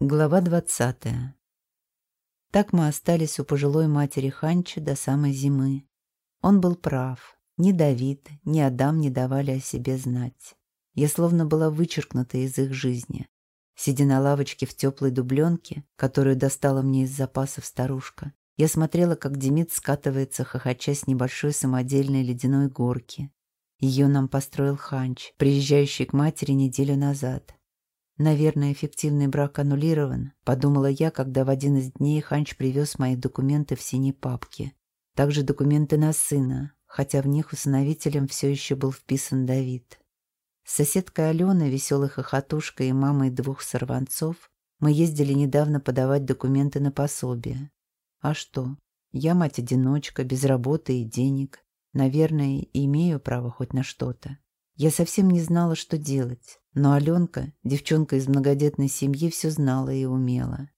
Глава двадцатая. Так мы остались у пожилой матери Ханча до самой зимы. Он был прав. Ни Давид, ни Адам не давали о себе знать. Я словно была вычеркнута из их жизни. Сидя на лавочке в теплой дубленке, которую достала мне из запасов старушка, я смотрела, как Демид скатывается, хохоча с небольшой самодельной ледяной горки. Ее нам построил Ханч, приезжающий к матери неделю назад. Наверное, эффективный брак аннулирован, подумала я, когда в один из дней Ханч привез мои документы в синей папке. Также документы на сына, хотя в них усыновителем все еще был вписан Давид. С соседкой Аленой, веселой хохотушкой и мамой двух сорванцов мы ездили недавно подавать документы на пособие. А что? Я мать-одиночка, без работы и денег. Наверное, имею право хоть на что-то. Я совсем не знала, что делать. Но Аленка, девчонка из многодетной семьи, все знала и умела.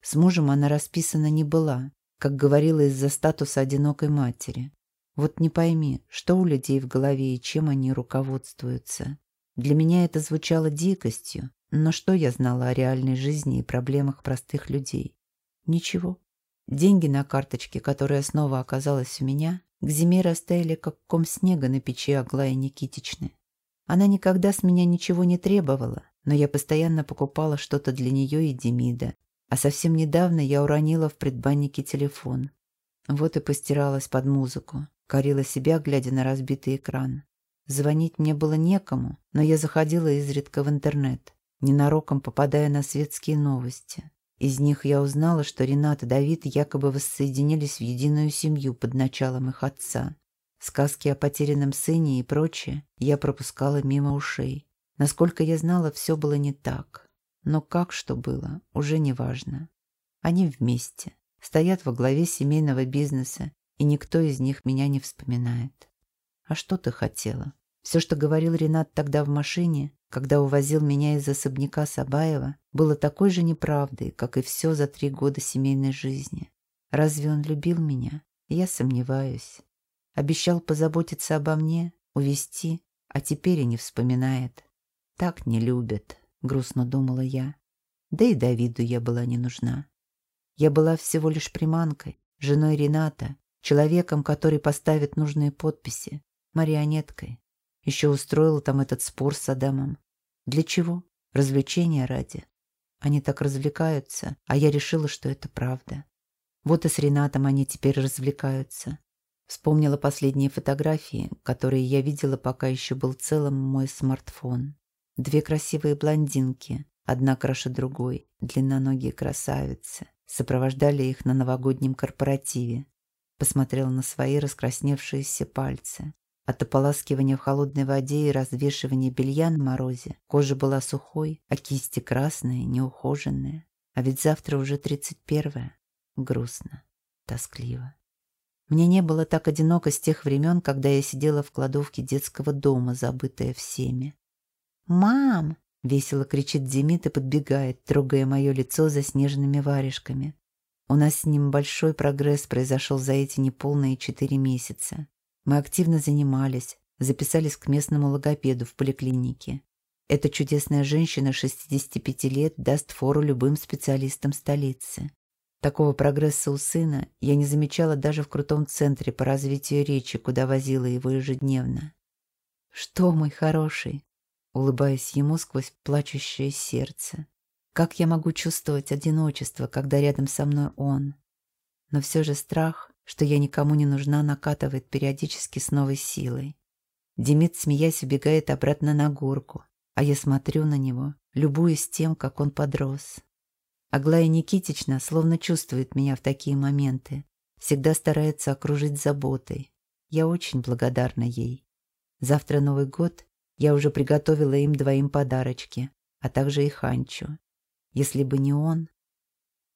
С мужем она расписана не была, как говорила из-за статуса одинокой матери. Вот не пойми, что у людей в голове и чем они руководствуются. Для меня это звучало дикостью, но что я знала о реальной жизни и проблемах простых людей? Ничего. Деньги на карточке, которая снова оказалась у меня, к зиме растаяли, как ком снега на печи Аглаи Никитичны. Она никогда с меня ничего не требовала, но я постоянно покупала что-то для нее и Демида. А совсем недавно я уронила в предбаннике телефон. Вот и постиралась под музыку, корила себя, глядя на разбитый экран. Звонить мне было некому, но я заходила изредка в интернет, ненароком попадая на светские новости. Из них я узнала, что Ренат и Давид якобы воссоединились в единую семью под началом их отца. Сказки о потерянном сыне и прочее я пропускала мимо ушей. Насколько я знала, все было не так. Но как что было, уже не важно. Они вместе, стоят во главе семейного бизнеса, и никто из них меня не вспоминает. А что ты хотела? Все, что говорил Ренат тогда в машине, когда увозил меня из особняка Сабаева, было такой же неправдой, как и все за три года семейной жизни. Разве он любил меня? Я сомневаюсь. Обещал позаботиться обо мне, увести, а теперь и не вспоминает. Так не любят, грустно думала я. Да и Давиду я была не нужна. Я была всего лишь приманкой, женой Рената, человеком, который поставит нужные подписи, марионеткой. Еще устроила там этот спор с Адамом. Для чего? Развлечения ради. Они так развлекаются, а я решила, что это правда. Вот и с Ренатом они теперь развлекаются. Вспомнила последние фотографии, которые я видела, пока еще был целым мой смартфон. Две красивые блондинки, одна краше другой, длинноногие красавицы, сопровождали их на новогоднем корпоративе. Посмотрела на свои раскрасневшиеся пальцы. От ополаскивания в холодной воде и развешивания белья на морозе кожа была сухой, а кисти красные, неухоженные. А ведь завтра уже тридцать первое. Грустно, тоскливо. Мне не было так одиноко с тех времен, когда я сидела в кладовке детского дома, забытая всеми. «Мам!» — весело кричит Демид и подбегает, трогая мое лицо заснеженными варежками. У нас с ним большой прогресс произошел за эти неполные четыре месяца. Мы активно занимались, записались к местному логопеду в поликлинике. Эта чудесная женщина 65 лет даст фору любым специалистам столицы. Такого прогресса у сына я не замечала даже в крутом центре по развитию речи, куда возила его ежедневно. «Что, мой хороший?» улыбаясь ему сквозь плачущее сердце. «Как я могу чувствовать одиночество, когда рядом со мной он?» Но все же страх, что я никому не нужна, накатывает периодически с новой силой. Демид, смеясь, убегает обратно на горку, а я смотрю на него, любуясь тем, как он подрос. Аглая Никитична словно чувствует меня в такие моменты, всегда старается окружить заботой. Я очень благодарна ей. Завтра Новый год, я уже приготовила им двоим подарочки, а также и Ханчу. Если бы не он...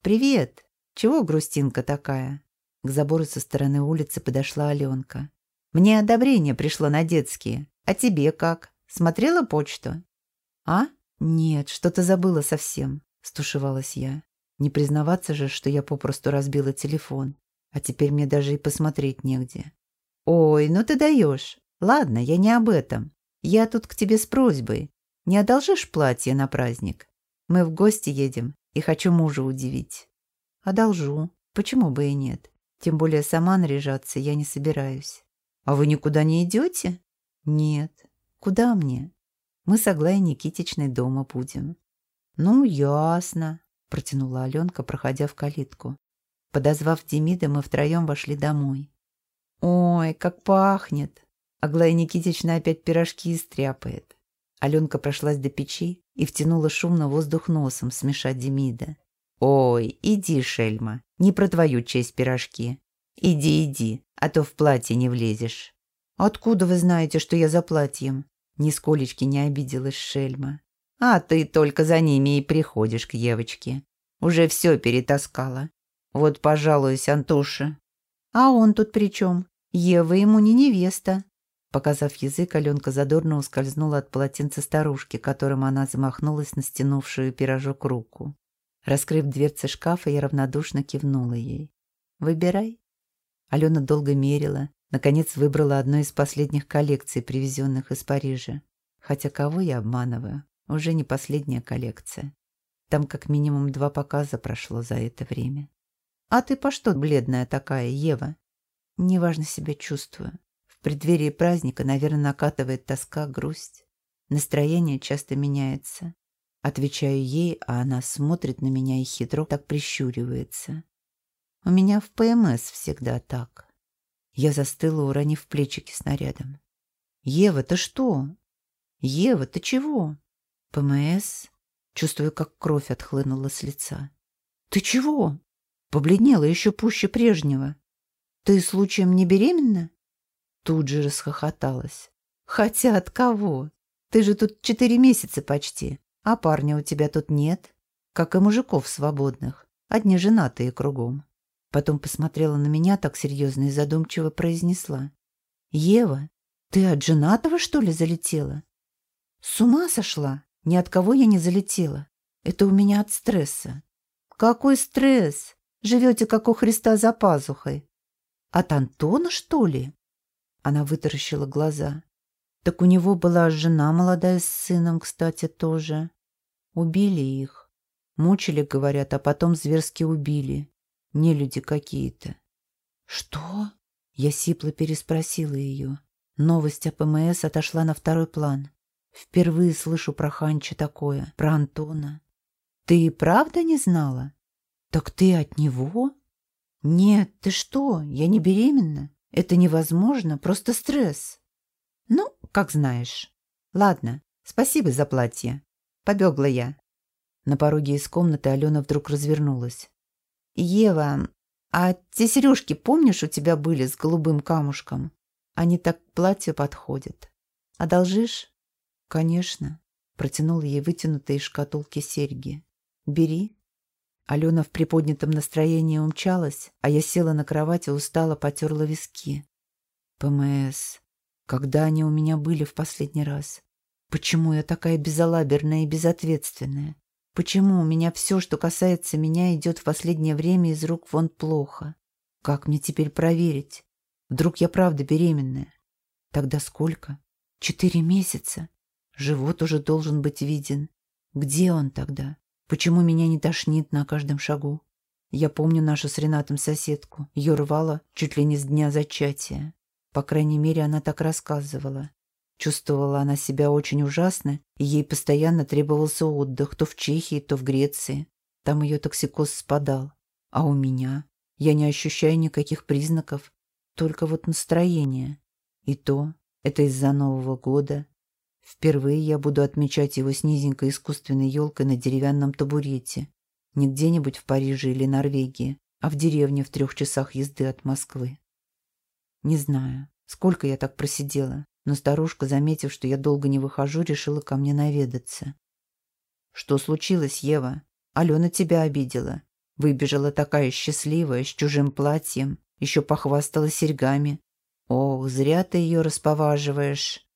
«Привет! Чего грустинка такая?» К забору со стороны улицы подошла Аленка. «Мне одобрение пришло на детские. А тебе как? Смотрела почту?» «А? Нет, что-то забыла совсем. Стушевалась я. Не признаваться же, что я попросту разбила телефон. А теперь мне даже и посмотреть негде. «Ой, ну ты даешь. Ладно, я не об этом. Я тут к тебе с просьбой. Не одолжишь платье на праздник? Мы в гости едем. и хочу мужа удивить. Одолжу. Почему бы и нет? Тем более сама наряжаться я не собираюсь. А вы никуда не идете? Нет. Куда мне? Мы с Аглаей Никитичной дома будем. Ну, ясно, протянула Аленка, проходя в калитку. Подозвав Демида, мы втроем вошли домой. Ой, как пахнет! Аглая Никитична опять пирожки истряпает. Аленка прошлась до печи и втянула шумно воздух носом смешать Демида. «Ой, иди, шельма, не про твою честь пирожки. Иди, иди, а то в платье не влезешь». «Откуда вы знаете, что я за платьем?» Нисколечки не обиделась шельма. «А ты только за ними и приходишь к Евочке. Уже все перетаскала. Вот пожалуюсь, Антоша». «А он тут при чем? Ева ему не невеста». Показав язык, Аленка задорно ускользнула от полотенца старушки, которым она замахнулась на стянувшую пирожок руку. Раскрыв дверцы шкафа, я равнодушно кивнула ей. «Выбирай». Алена долго мерила, наконец выбрала одну из последних коллекций, привезенных из Парижа. Хотя кого я обманываю? Уже не последняя коллекция. Там как минимум два показа прошло за это время. «А ты по что бледная такая, Ева?» «Неважно себя чувствую преддверии праздника, наверное, накатывает тоска, грусть. Настроение часто меняется. Отвечаю ей, а она смотрит на меня и хитро так прищуривается. У меня в ПМС всегда так. Я застыла, уронив плечики снарядом. «Ева, ты что? Ева, ты чего?» «ПМС?» Чувствую, как кровь отхлынула с лица. «Ты чего?» Побледнела еще пуще прежнего. «Ты случаем не беременна?» Тут же расхохоталась. «Хотя от кого? Ты же тут четыре месяца почти, а парня у тебя тут нет, как и мужиков свободных, одни женатые кругом». Потом посмотрела на меня так серьезно и задумчиво произнесла. «Ева, ты от женатого, что ли, залетела?» «С ума сошла? Ни от кого я не залетела. Это у меня от стресса». «Какой стресс? Живете, как у Христа, за пазухой». «От Антона, что ли?» Она вытаращила глаза. Так у него была жена молодая с сыном, кстати, тоже. Убили их. Мучили, говорят, а потом зверски убили. Не люди какие-то. Что? Я сипло переспросила ее. Новость о ПМС отошла на второй план. Впервые слышу про Ханча такое, про Антона. Ты и правда не знала? Так ты от него? Нет, ты что, я не беременна. Это невозможно, просто стресс. Ну, как знаешь. Ладно, спасибо за платье. Побегла я. На пороге из комнаты Алена вдруг развернулась. Ева, а те сережки, помнишь, у тебя были с голубым камушком? Они так к платью подходят. Одолжишь? Конечно. Протянул ей вытянутые из шкатулки серьги. Бери. Алена в приподнятом настроении умчалась, а я села на кровати и устало потерла виски. ПМС. Когда они у меня были в последний раз? Почему я такая безалаберная и безответственная? Почему у меня все, что касается меня, идет в последнее время из рук вон плохо? Как мне теперь проверить? Вдруг я правда беременная? Тогда сколько? Четыре месяца. Живот уже должен быть виден. Где он тогда? Почему меня не тошнит на каждом шагу? Я помню нашу с Ренатом соседку. Ее рвало чуть ли не с дня зачатия. По крайней мере, она так рассказывала. Чувствовала она себя очень ужасно, и ей постоянно требовался отдых то в Чехии, то в Греции. Там ее токсикоз спадал. А у меня? Я не ощущаю никаких признаков, только вот настроение. И то, это из-за Нового года, Впервые я буду отмечать его с низенькой искусственной елкой на деревянном табурете. Не где-нибудь в Париже или Норвегии, а в деревне в трех часах езды от Москвы. Не знаю, сколько я так просидела, но старушка, заметив, что я долго не выхожу, решила ко мне наведаться. «Что случилось, Ева? Алена тебя обидела. Выбежала такая счастливая, с чужим платьем, еще похвасталась серьгами. Ох, зря ты ее расповаживаешь.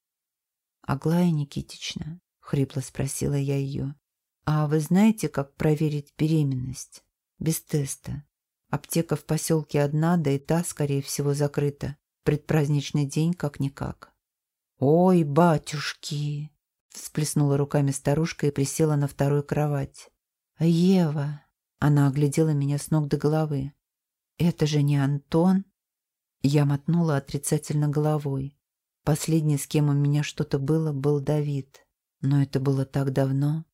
«Аглая Никитична», — хрипло спросила я ее, «а вы знаете, как проверить беременность? Без теста. Аптека в поселке одна, да и та, скорее всего, закрыта. Предпраздничный день как-никак». «Ой, батюшки!» — всплеснула руками старушка и присела на вторую кровать. «Ева!» Она оглядела меня с ног до головы. «Это же не Антон?» Я мотнула отрицательно головой. Последний, с кем у меня что-то было, был Давид. Но это было так давно.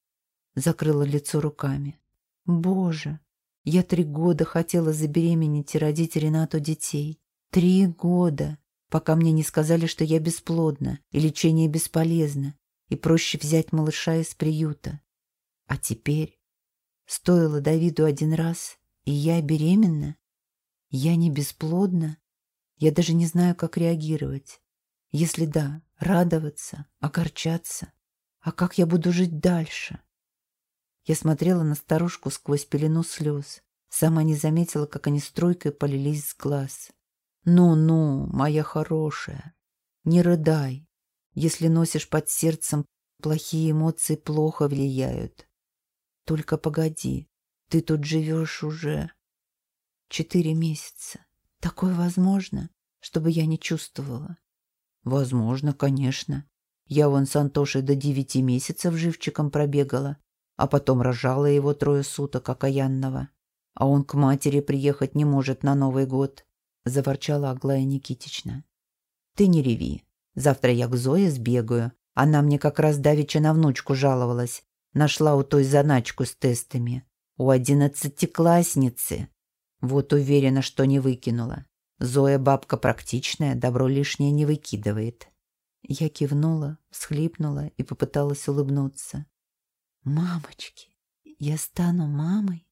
Закрыла лицо руками. «Боже! Я три года хотела забеременеть и родить Ренату детей. Три года! Пока мне не сказали, что я бесплодна и лечение бесполезно, и проще взять малыша из приюта. А теперь Стоило Давиду один раз, и я беременна. Я не бесплодна. Я даже не знаю, как реагировать. Если да, радоваться, огорчаться. А как я буду жить дальше? Я смотрела на старушку сквозь пелену слез. Сама не заметила, как они струйкой полились с глаз. «Ну-ну, моя хорошая, не рыдай. Если носишь под сердцем, плохие эмоции плохо влияют. Только погоди, ты тут живешь уже четыре месяца. Такое возможно, чтобы я не чувствовала? Возможно, конечно. Я вон с Антошей до девяти месяцев живчиком пробегала, а потом рожала его трое суток окаянного. А он к матери приехать не может на Новый год, — заворчала Аглая Никитична. Ты не реви. Завтра я к Зое сбегаю. Она мне как раз давеча на внучку жаловалась. Нашла у той заначку с тестами. У одиннадцатиклассницы. Вот уверена, что не выкинула. Зоя бабка практичная, добро лишнее не выкидывает. Я кивнула, всхлипнула и попыталась улыбнуться. «Мамочки, я стану мамой?»